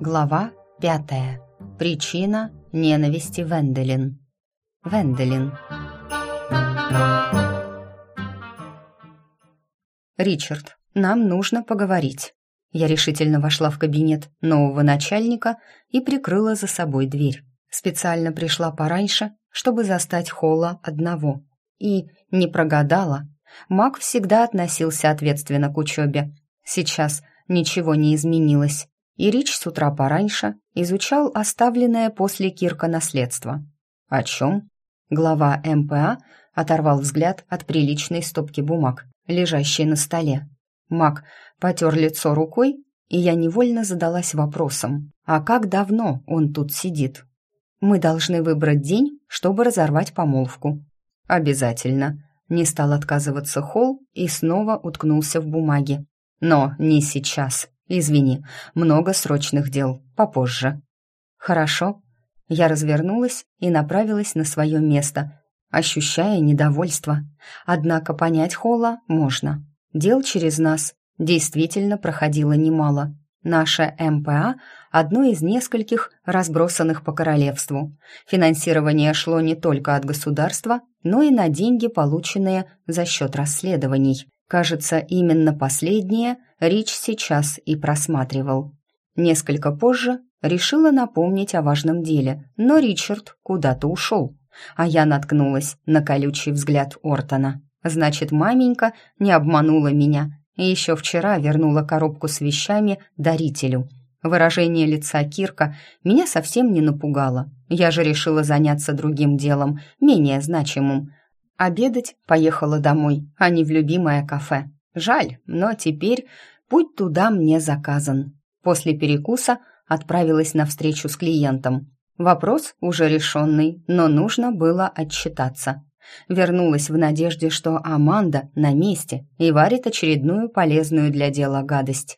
Глава пятая. Причина ненависти Венделин. Венделин. «Ричард, нам нужно поговорить». Я решительно вошла в кабинет нового начальника и прикрыла за собой дверь. Специально пришла пораньше, чтобы застать Холла одного. И не прогадала. Мак всегда относился ответственно к учебе. Сейчас ничего не изменилось, и Рич с утра пораньше изучал оставленное после Кирка наследство. О чем? Глава МПА оторвал взгляд от приличной стопки бумаг, лежащей на столе. Мак потер лицо рукой, и я невольно задалась вопросом, а как давно он тут сидит? Мы должны выбрать день, чтобы разорвать помолвку. Обязательно. Не стал отказываться Холл и снова уткнулся в бумаги. Но не сейчас. Извини, много срочных дел. Попозже. Хорошо. Я развернулась и направилась на свое место, ощущая недовольство. Однако понять Холла можно. Дел через нас действительно проходило немало. Наше МПА – одно из нескольких разбросанных по королевству. Финансирование шло не только от государства, но и на деньги, полученные за счет расследований. Кажется, именно последнее Рич сейчас и просматривал. Несколько позже решила напомнить о важном деле, но Ричард куда-то ушел, а я наткнулась на колючий взгляд Ортона. Значит, маменька не обманула меня и еще вчера вернула коробку с вещами дарителю. Выражение лица Кирка меня совсем не напугало. Я же решила заняться другим делом, менее значимым. Обедать поехала домой, а не в любимое кафе. Жаль, но теперь путь туда мне заказан. После перекуса отправилась на встречу с клиентом. Вопрос уже решенный, но нужно было отчитаться. Вернулась в надежде, что Аманда на месте и варит очередную полезную для дела гадость.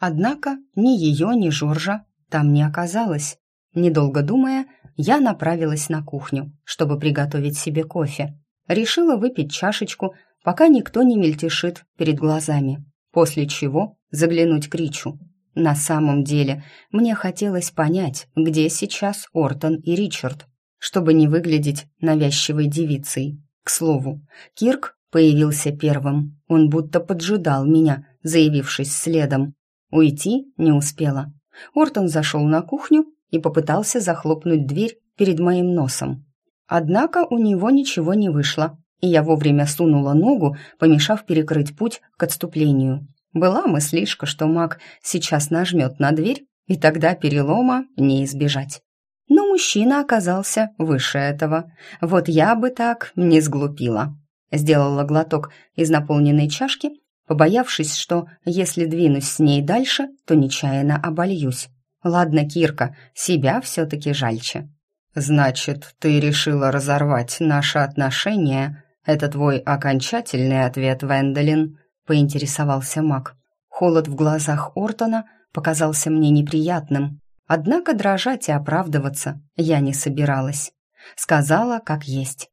Однако ни ее, ни Жоржа там не оказалось. Недолго думая, я направилась на кухню, чтобы приготовить себе кофе. Решила выпить чашечку, пока никто не мельтешит перед глазами, после чего заглянуть к Ричу. На самом деле, мне хотелось понять, где сейчас Ортон и Ричард чтобы не выглядеть навязчивой девицей. К слову, Кирк появился первым. Он будто поджидал меня, заявившись следом. Уйти не успела. Ортон зашел на кухню и попытался захлопнуть дверь перед моим носом. Однако у него ничего не вышло, и я вовремя сунула ногу, помешав перекрыть путь к отступлению. Была мыслишка, что маг сейчас нажмет на дверь, и тогда перелома не избежать но мужчина оказался выше этого. Вот я бы так не сглупила. Сделала глоток из наполненной чашки, побоявшись, что если двинусь с ней дальше, то нечаянно обольюсь. Ладно, Кирка, себя все-таки жальче. «Значит, ты решила разорвать наши отношения? Это твой окончательный ответ, Венделин?» — поинтересовался маг. Холод в глазах Ортона показался мне неприятным, Однако дрожать и оправдываться я не собиралась. Сказала, как есть.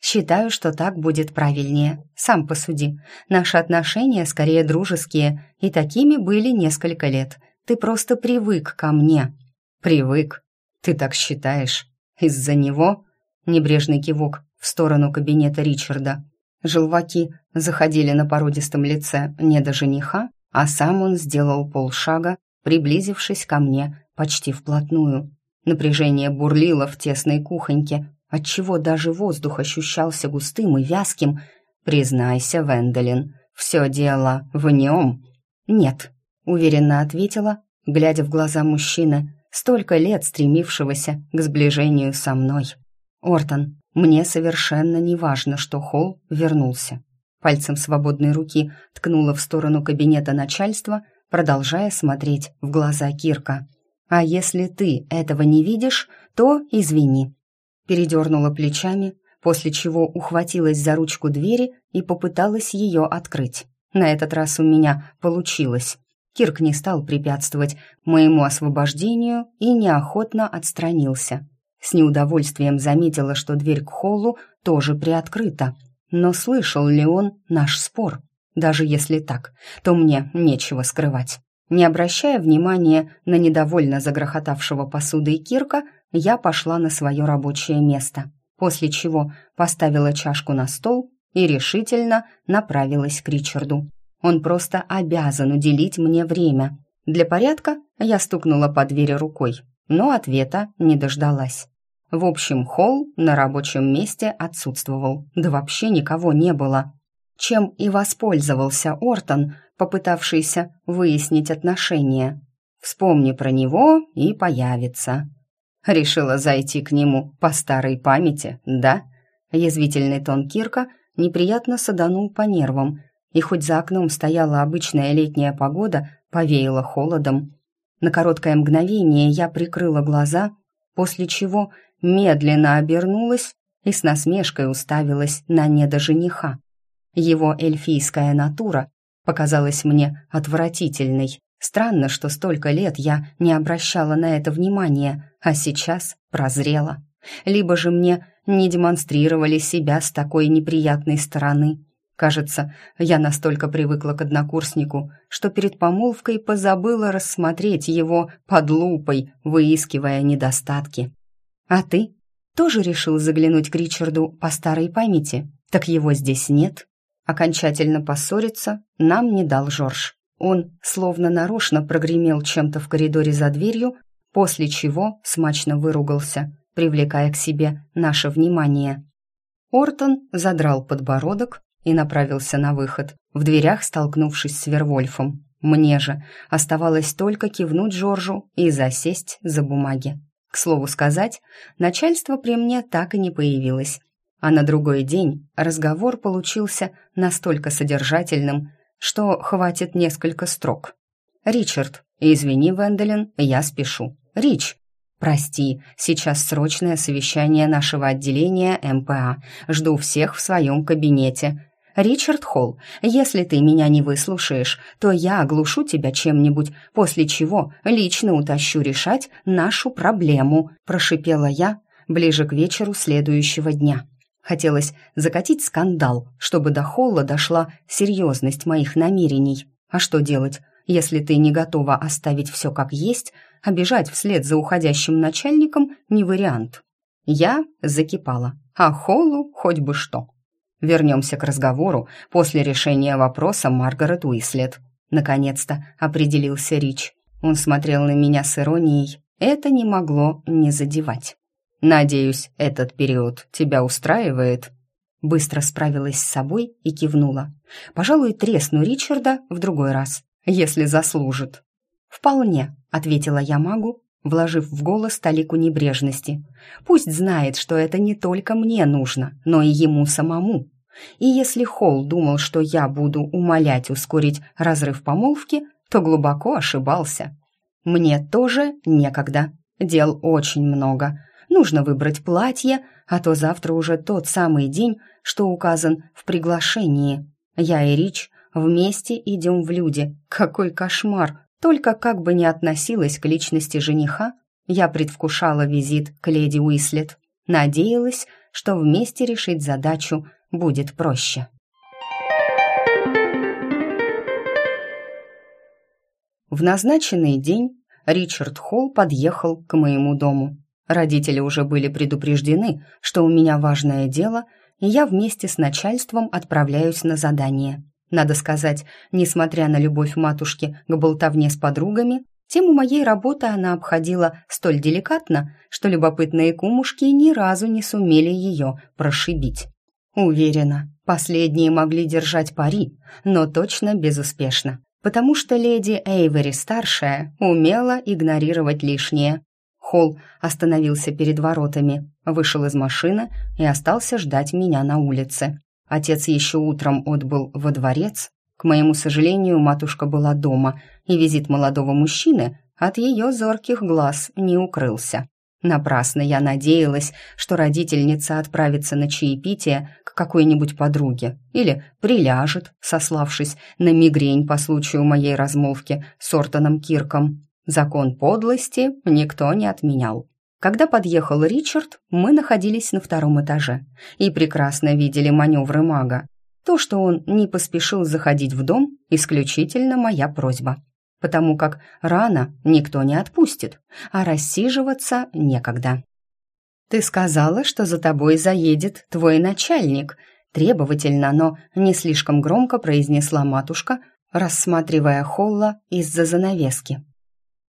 «Считаю, что так будет правильнее. Сам посуди. Наши отношения скорее дружеские, и такими были несколько лет. Ты просто привык ко мне». «Привык? Ты так считаешь? Из-за него?» Небрежный кивок в сторону кабинета Ричарда. Желваки заходили на породистом лице не до жениха, а сам он сделал полшага, приблизившись ко мне почти вплотную. Напряжение бурлило в тесной кухоньке, отчего даже воздух ощущался густым и вязким. «Признайся, Венделин, все дело в нем». «Нет», — уверенно ответила, глядя в глаза мужчины, столько лет стремившегося к сближению со мной. «Ортон, мне совершенно не важно, что Холл вернулся». Пальцем свободной руки ткнула в сторону кабинета начальства, продолжая смотреть в глаза Кирка. А если ты этого не видишь, то извини». Передернула плечами, после чего ухватилась за ручку двери и попыталась ее открыть. На этот раз у меня получилось. Кирк не стал препятствовать моему освобождению и неохотно отстранился. С неудовольствием заметила, что дверь к холлу тоже приоткрыта. Но слышал ли он наш спор? Даже если так, то мне нечего скрывать. Не обращая внимания на недовольно загрохотавшего посудой Кирка, я пошла на свое рабочее место, после чего поставила чашку на стол и решительно направилась к Ричарду. Он просто обязан уделить мне время. Для порядка я стукнула по двери рукой, но ответа не дождалась. В общем, холл на рабочем месте отсутствовал, да вообще никого не было. Чем и воспользовался Ортон, попытавшийся выяснить отношения. Вспомни про него и появится. Решила зайти к нему по старой памяти, да? Язвительный тон Кирка неприятно саданул по нервам, и хоть за окном стояла обычная летняя погода, повеяло холодом. На короткое мгновение я прикрыла глаза, после чего медленно обернулась и с насмешкой уставилась на недожениха. Его эльфийская натура показалась мне отвратительной. Странно, что столько лет я не обращала на это внимания, а сейчас прозрела. Либо же мне не демонстрировали себя с такой неприятной стороны. Кажется, я настолько привыкла к однокурснику, что перед помолвкой позабыла рассмотреть его под лупой, выискивая недостатки. А ты тоже решил заглянуть к Ричарду по старой памяти? Так его здесь нет. Окончательно поссориться нам не дал Жорж. Он словно нарочно прогремел чем-то в коридоре за дверью, после чего смачно выругался, привлекая к себе наше внимание. Ортон задрал подбородок и направился на выход, в дверях столкнувшись с Вервольфом. Мне же оставалось только кивнуть Жоржу и засесть за бумаги. К слову сказать, начальство при мне так и не появилось. А на другой день разговор получился настолько содержательным, что хватит несколько строк. «Ричард, извини, Венделин, я спешу. Рич, прости, сейчас срочное совещание нашего отделения МПА. Жду всех в своем кабинете. «Ричард Холл, если ты меня не выслушаешь, то я оглушу тебя чем-нибудь, после чего лично утащу решать нашу проблему», прошипела я ближе к вечеру следующего дня. Хотелось закатить скандал, чтобы до Холла дошла серьезность моих намерений. А что делать, если ты не готова оставить все как есть, бежать вслед за уходящим начальником не вариант. Я закипала, а Холлу хоть бы что. Вернемся к разговору после решения вопроса Маргарет Уислет. Наконец-то определился Рич. Он смотрел на меня с иронией. Это не могло не задевать. «Надеюсь, этот период тебя устраивает?» Быстро справилась с собой и кивнула. «Пожалуй, тресну Ричарда в другой раз, если заслужит». «Вполне», — ответила я магу, вложив в голос талику небрежности. «Пусть знает, что это не только мне нужно, но и ему самому. И если Холл думал, что я буду умолять ускорить разрыв помолвки, то глубоко ошибался. Мне тоже некогда. Дел очень много. Нужно выбрать платье, а то завтра уже тот самый день, что указан в приглашении. Я и Рич вместе идем в люди. Какой кошмар! Только как бы ни относилась к личности жениха, я предвкушала визит к леди Уислет. Надеялась, что вместе решить задачу будет проще. В назначенный день Ричард Холл подъехал к моему дому. Родители уже были предупреждены, что у меня важное дело, и я вместе с начальством отправляюсь на задание. Надо сказать, несмотря на любовь матушки к болтовне с подругами, тему моей работы она обходила столь деликатно, что любопытные кумушки ни разу не сумели ее прошибить. Уверена, последние могли держать пари, но точно безуспешно, потому что леди Эйвери-старшая умела игнорировать лишнее. Холл остановился перед воротами, вышел из машины и остался ждать меня на улице. Отец еще утром отбыл во дворец. К моему сожалению, матушка была дома, и визит молодого мужчины от ее зорких глаз не укрылся. Напрасно я надеялась, что родительница отправится на чаепитие к какой-нибудь подруге или приляжет, сославшись на мигрень по случаю моей размолвки с Ортоном Кирком. Закон подлости никто не отменял. Когда подъехал Ричард, мы находились на втором этаже и прекрасно видели маневры мага. То, что он не поспешил заходить в дом, исключительно моя просьба. потому как рано никто не отпустит, а рассиживаться некогда. «Ты сказала, что за тобой заедет твой начальник», требовательно, но не слишком громко произнесла матушка, рассматривая Холла из-за занавески.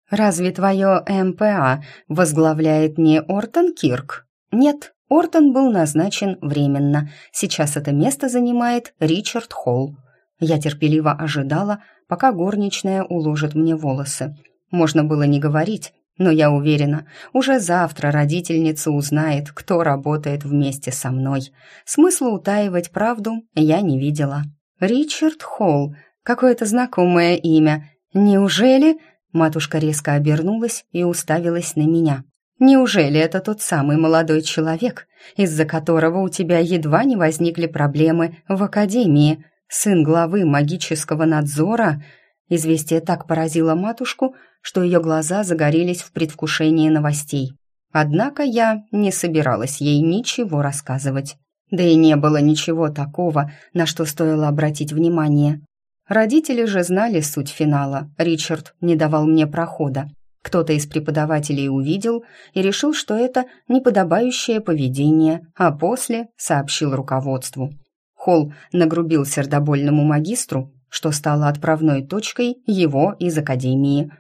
«Разве твое МПА возглавляет не Ортон Кирк?» «Нет, Ортон был назначен временно. Сейчас это место занимает Ричард Холл. Я терпеливо ожидала, пока горничная уложит мне волосы. Можно было не говорить, но я уверена, уже завтра родительница узнает, кто работает вместе со мной. Смысла утаивать правду я не видела. Ричард Холл, какое-то знакомое имя. Неужели... Матушка резко обернулась и уставилась на меня. «Неужели это тот самый молодой человек, из-за которого у тебя едва не возникли проблемы в академии? Сын главы магического надзора?» Известие так поразило матушку, что ее глаза загорелись в предвкушении новостей. Однако я не собиралась ей ничего рассказывать. Да и не было ничего такого, на что стоило обратить внимание. Родители же знали суть финала. Ричард не давал мне прохода. Кто-то из преподавателей увидел и решил, что это неподобающее поведение, а после сообщил руководству. Холл нагрубил сердобольному магистру, что стало отправной точкой его из академии.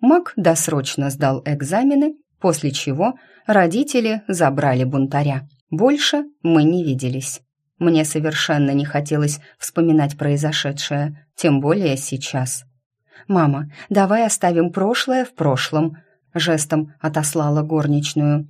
Маг досрочно сдал экзамены, после чего родители забрали бунтаря. Больше мы не виделись. Мне совершенно не хотелось вспоминать произошедшее, тем более сейчас. «Мама, давай оставим прошлое в прошлом», — жестом отослала горничную.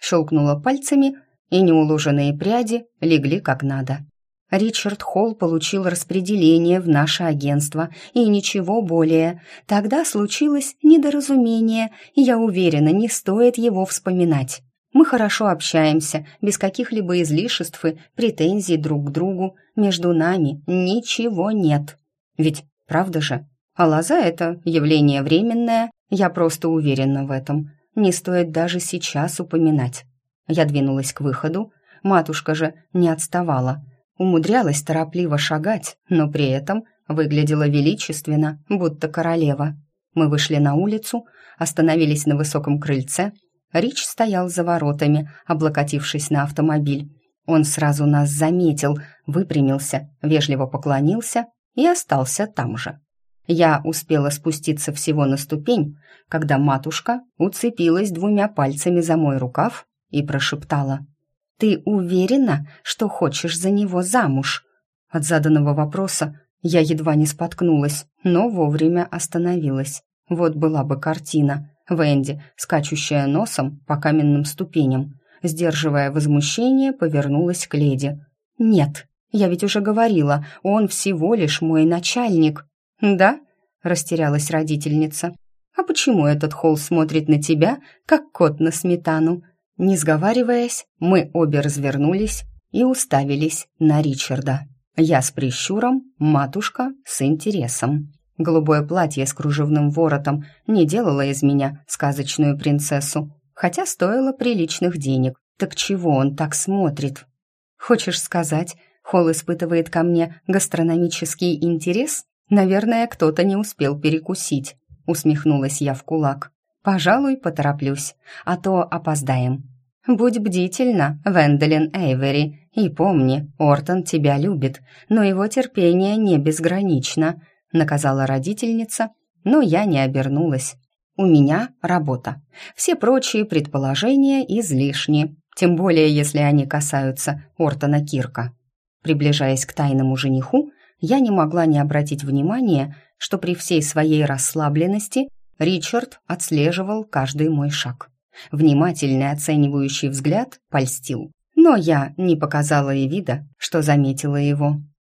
Щелкнула пальцами, и неуложенные пряди легли как надо. Ричард Холл получил распределение в наше агентство, и ничего более. Тогда случилось недоразумение, и я уверена, не стоит его вспоминать. Мы хорошо общаемся, без каких-либо излишеств и претензий друг к другу. Между нами ничего нет. Ведь правда же? А лоза — это явление временное, я просто уверена в этом. Не стоит даже сейчас упоминать. Я двинулась к выходу, матушка же не отставала. Умудрялась торопливо шагать, но при этом выглядела величественно, будто королева. Мы вышли на улицу, остановились на высоком крыльце — Рич стоял за воротами, облокотившись на автомобиль. Он сразу нас заметил, выпрямился, вежливо поклонился и остался там же. Я успела спуститься всего на ступень, когда матушка уцепилась двумя пальцами за мой рукав и прошептала. «Ты уверена, что хочешь за него замуж?» От заданного вопроса я едва не споткнулась, но вовремя остановилась. Вот была бы картина. Венди, скачущая носом по каменным ступеням, сдерживая возмущение, повернулась к леди. «Нет, я ведь уже говорила, он всего лишь мой начальник». «Да?» — растерялась родительница. «А почему этот холл смотрит на тебя, как кот на сметану?» Не сговариваясь, мы обе развернулись и уставились на Ричарда. Я с прищуром, матушка с интересом. Голубое платье с кружевным воротом не делало из меня сказочную принцессу, хотя стоило приличных денег. Так чего он так смотрит? Хочешь сказать, Холл испытывает ко мне гастрономический интерес? Наверное, кто-то не успел перекусить. Усмехнулась я в кулак. Пожалуй, потороплюсь, а то опоздаем. Будь бдительна, Венделин Эйвери, и помни, Ортон тебя любит, но его терпение не безгранично наказала родительница, но я не обернулась. У меня работа. Все прочие предположения излишни, тем более если они касаются Ортона Кирка. Приближаясь к тайному жениху, я не могла не обратить внимания, что при всей своей расслабленности Ричард отслеживал каждый мой шаг. Внимательный оценивающий взгляд польстил, но я не показала и вида, что заметила его.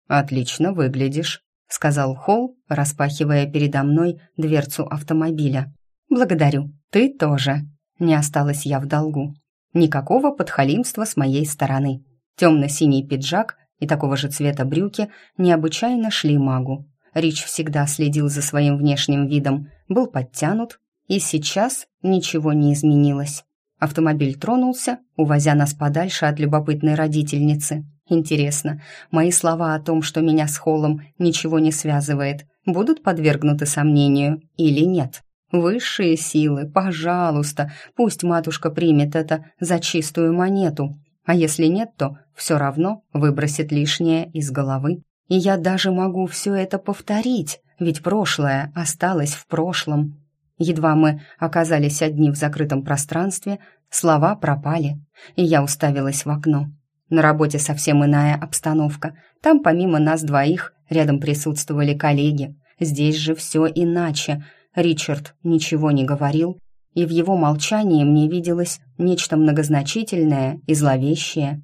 «Отлично выглядишь», сказал Холл, распахивая передо мной дверцу автомобиля. «Благодарю, ты тоже». Не осталась я в долгу. Никакого подхалимства с моей стороны. Темно-синий пиджак и такого же цвета брюки необычайно шли магу. Рич всегда следил за своим внешним видом, был подтянут, и сейчас ничего не изменилось. Автомобиль тронулся, увозя нас подальше от любопытной родительницы. Интересно, мои слова о том, что меня с Холлом ничего не связывает, будут подвергнуты сомнению или нет. Высшие силы, пожалуйста, пусть матушка примет это за чистую монету, а если нет, то все равно выбросит лишнее из головы. И я даже могу все это повторить, ведь прошлое осталось в прошлом. Едва мы оказались одни в закрытом пространстве, слова пропали, и я уставилась в окно. На работе совсем иная обстановка. Там помимо нас двоих рядом присутствовали коллеги. Здесь же все иначе. Ричард ничего не говорил, и в его молчании мне виделось нечто многозначительное и зловещее.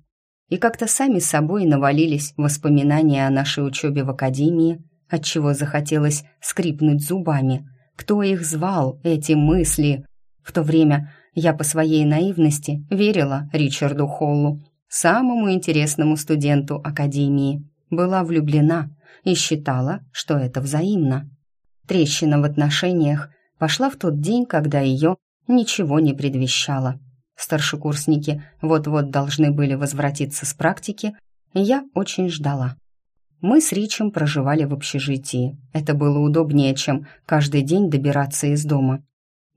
И как-то сами собой навалились воспоминания о нашей учебе в академии, отчего захотелось скрипнуть зубами. Кто их звал, эти мысли? В то время я по своей наивности верила Ричарду Холлу, самому интересному студенту Академии, была влюблена и считала, что это взаимно. Трещина в отношениях пошла в тот день, когда ее ничего не предвещало. Старшекурсники вот-вот должны были возвратиться с практики, и я очень ждала. Мы с Ричем проживали в общежитии. Это было удобнее, чем каждый день добираться из дома.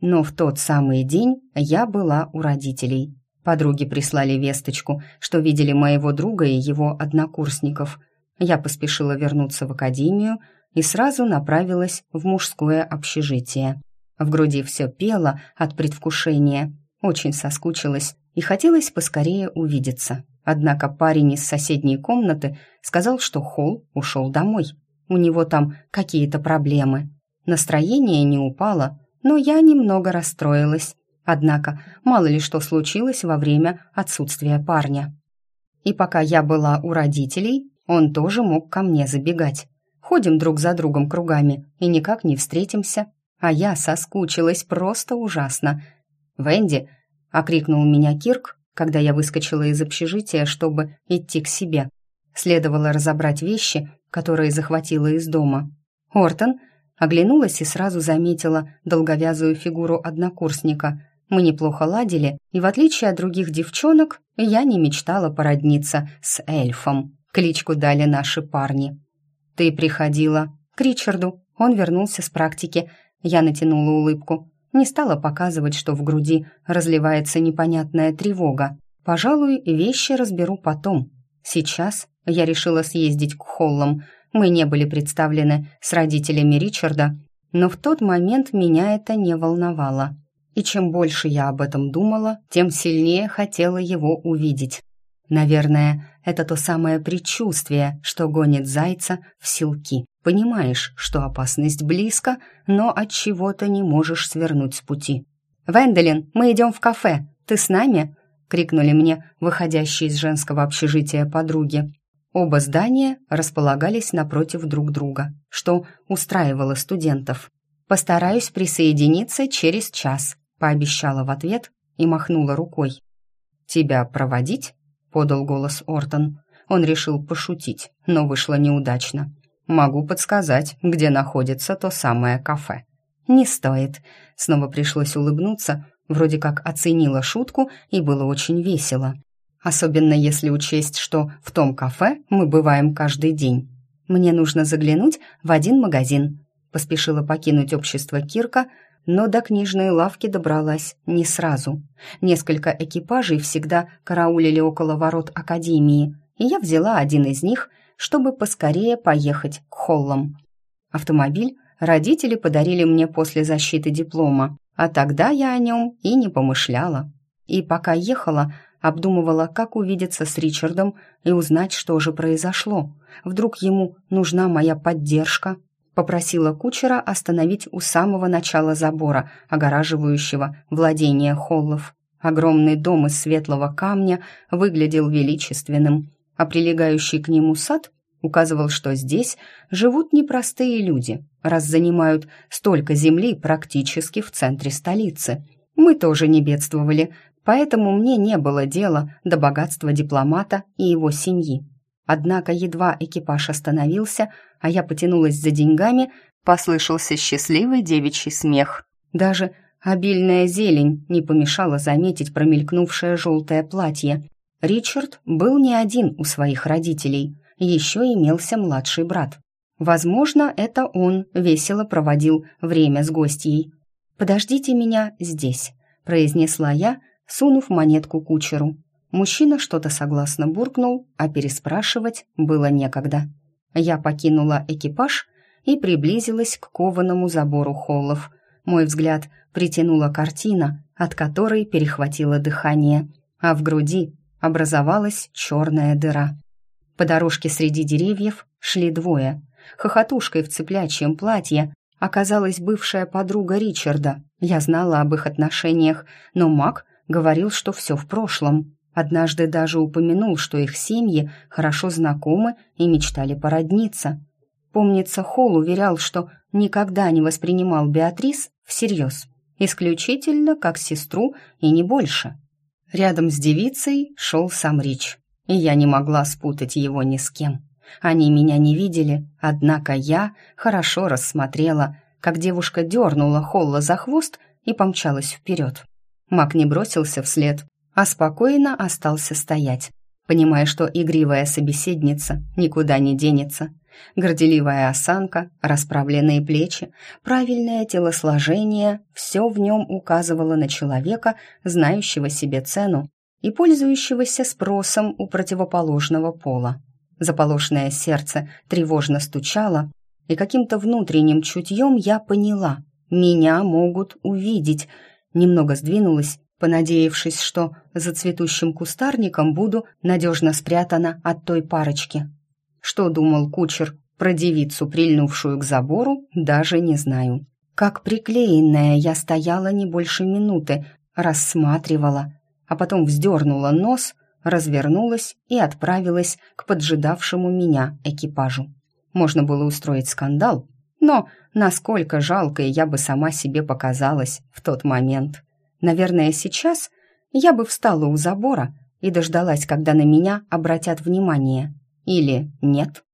Но в тот самый день я была у родителей. Подруги прислали весточку, что видели моего друга и его однокурсников. Я поспешила вернуться в академию и сразу направилась в мужское общежитие. В груди все пело от предвкушения, очень соскучилась и хотелось поскорее увидеться. Однако парень из соседней комнаты сказал, что Холл ушел домой. У него там какие-то проблемы. Настроение не упало, но я немного расстроилась. Однако мало ли что случилось во время отсутствия парня. И пока я была у родителей, он тоже мог ко мне забегать. Ходим друг за другом кругами и никак не встретимся. А я соскучилась просто ужасно. «Венди!» — окрикнул меня Кирк, когда я выскочила из общежития, чтобы идти к себе. Следовало разобрать вещи, которые захватила из дома. Ортон оглянулась и сразу заметила долговязую фигуру однокурсника, мы неплохо ладили, и в отличие от других девчонок, я не мечтала породниться с эльфом. Кличку дали наши парни. «Ты приходила к Ричарду». Он вернулся с практики. Я натянула улыбку. Не стала показывать, что в груди разливается непонятная тревога. Пожалуй, вещи разберу потом. Сейчас я решила съездить к Холлам. Мы не были представлены с родителями Ричарда, но в тот момент меня это не волновало и чем больше я об этом думала, тем сильнее хотела его увидеть. Наверное, это то самое предчувствие, что гонит зайца в селки. Понимаешь, что опасность близко, но от чего-то не можешь свернуть с пути. «Венделин, мы идем в кафе. Ты с нами?» — крикнули мне выходящие из женского общежития подруги. Оба здания располагались напротив друг друга, что устраивало студентов. «Постараюсь присоединиться через час», пообещала в ответ и махнула рукой. «Тебя проводить?» — подал голос Ортон. Он решил пошутить, но вышло неудачно. «Могу подсказать, где находится то самое кафе». «Не стоит». Снова пришлось улыбнуться, вроде как оценила шутку и было очень весело. Особенно если учесть, что в том кафе мы бываем каждый день. «Мне нужно заглянуть в один магазин», — поспешила покинуть общество Кирка, но до книжной лавки добралась не сразу. Несколько экипажей всегда караулили около ворот академии, и я взяла один из них, чтобы поскорее поехать к холлам. Автомобиль родители подарили мне после защиты диплома, а тогда я о нем и не помышляла. И пока ехала, обдумывала, как увидеться с Ричардом и узнать, что же произошло. Вдруг ему нужна моя поддержка, попросила кучера остановить у самого начала забора, огораживающего владение холлов. Огромный дом из светлого камня выглядел величественным, а прилегающий к нему сад указывал, что здесь живут непростые люди, раз занимают столько земли практически в центре столицы. Мы тоже не бедствовали, поэтому мне не было дела до богатства дипломата и его семьи. Однако едва экипаж остановился, а я потянулась за деньгами, послышался счастливый девичий смех. Даже обильная зелень не помешала заметить промелькнувшее желтое платье. Ричард был не один у своих родителей, еще имелся младший брат. Возможно, это он весело проводил время с гостьей. «Подождите меня здесь», — произнесла я, сунув монетку кучеру. Мужчина что-то согласно буркнул, а переспрашивать было некогда. Я покинула экипаж и приблизилась к кованому забору холлов. Мой взгляд притянула картина, от которой перехватило дыхание, а в груди образовалась черная дыра. По дорожке среди деревьев шли двое. Хохотушкой в цыплячьем платье оказалась бывшая подруга Ричарда. Я знала об их отношениях, но Мак говорил, что все в прошлом. Однажды даже упомянул, что их семьи хорошо знакомы и мечтали породниться. Помнится, Холл уверял, что никогда не воспринимал Беатрис всерьез, исключительно как сестру и не больше. Рядом с девицей шел сам Рич, и я не могла спутать его ни с кем. Они меня не видели, однако я хорошо рассмотрела, как девушка дернула Холла за хвост и помчалась вперед. Мак не бросился вслед, а спокойно остался стоять, понимая, что игривая собеседница никуда не денется. Горделивая осанка, расправленные плечи, правильное телосложение – все в нем указывало на человека, знающего себе цену и пользующегося спросом у противоположного пола. Заполошное сердце тревожно стучало, и каким-то внутренним чутьем я поняла – меня могут увидеть. Немного сдвинулась, понадеявшись, что за цветущим кустарником буду надежно спрятана от той парочки. Что думал кучер про девицу, прильнувшую к забору, даже не знаю. Как приклеенная я стояла не больше минуты, рассматривала, а потом вздернула нос – развернулась и отправилась к поджидавшему меня экипажу. Можно было устроить скандал, но насколько жалкой я бы сама себе показалась в тот момент. Наверное, сейчас я бы встала у забора и дождалась, когда на меня обратят внимание. Или нет.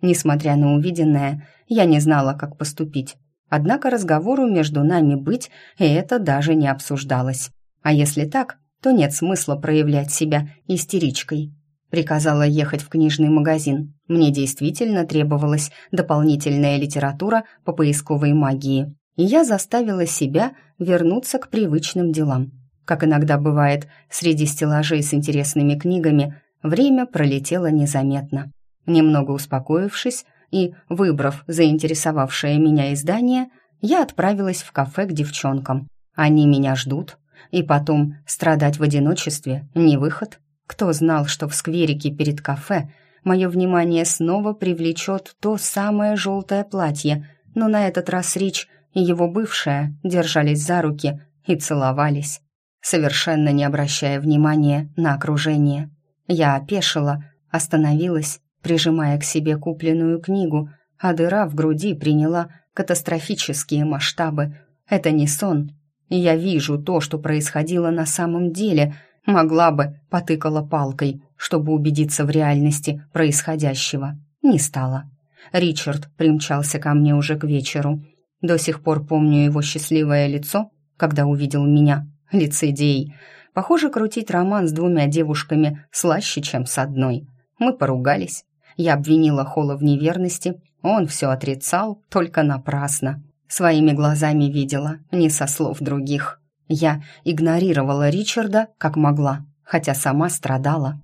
Несмотря на увиденное, я не знала, как поступить. Однако разговору между нами быть, и это даже не обсуждалось. А если так, то нет смысла проявлять себя истеричкой. Приказала ехать в книжный магазин. Мне действительно требовалась дополнительная литература по поисковой магии. И я заставила себя вернуться к привычным делам. Как иногда бывает, среди стеллажей с интересными книгами время пролетело незаметно. Немного успокоившись и выбрав заинтересовавшее меня издание, я отправилась в кафе к девчонкам. Они меня ждут, и потом страдать в одиночестве – не выход. Кто знал, что в скверике перед кафе мое внимание снова привлечет то самое желтое платье, но на этот раз Рич и его бывшая держались за руки и целовались, совершенно не обращая внимания на окружение. Я опешила, остановилась, прижимая к себе купленную книгу, а дыра в груди приняла катастрофические масштабы. Это не сон, я вижу то, что происходило на самом деле. Могла бы, потыкала палкой, чтобы убедиться в реальности происходящего. Не стала. Ричард примчался ко мне уже к вечеру. До сих пор помню его счастливое лицо, когда увидел меня. Лицедей. Похоже, крутить роман с двумя девушками слаще, чем с одной. Мы поругались. Я обвинила Холла в неверности. Он все отрицал, только напрасно. Своими глазами видела, не со слов других. Я игнорировала Ричарда как могла, хотя сама страдала.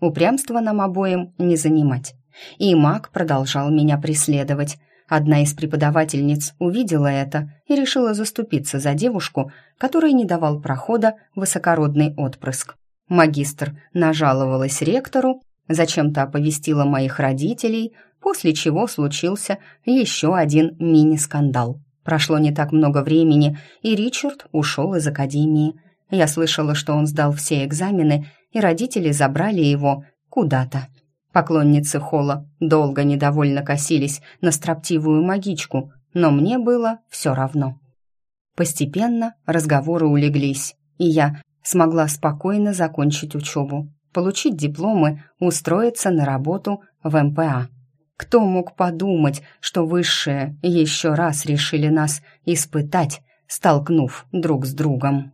Упрямство нам обоим не занимать. И маг продолжал меня преследовать. Одна из преподавательниц увидела это и решила заступиться за девушку, которой не давал прохода высокородный отпрыск. Магистр нажаловалась ректору, зачем-то оповестила моих родителей, после чего случился еще один мини-скандал. Прошло не так много времени, и Ричард ушел из академии. Я слышала, что он сдал все экзамены, и родители забрали его куда-то. Поклонницы Холла долго недовольно косились на строптивую магичку, но мне было все равно. Постепенно разговоры улеглись, и я смогла спокойно закончить учебу, получить дипломы, устроиться на работу в МПА. Кто мог подумать, что высшие еще раз решили нас испытать, столкнув друг с другом?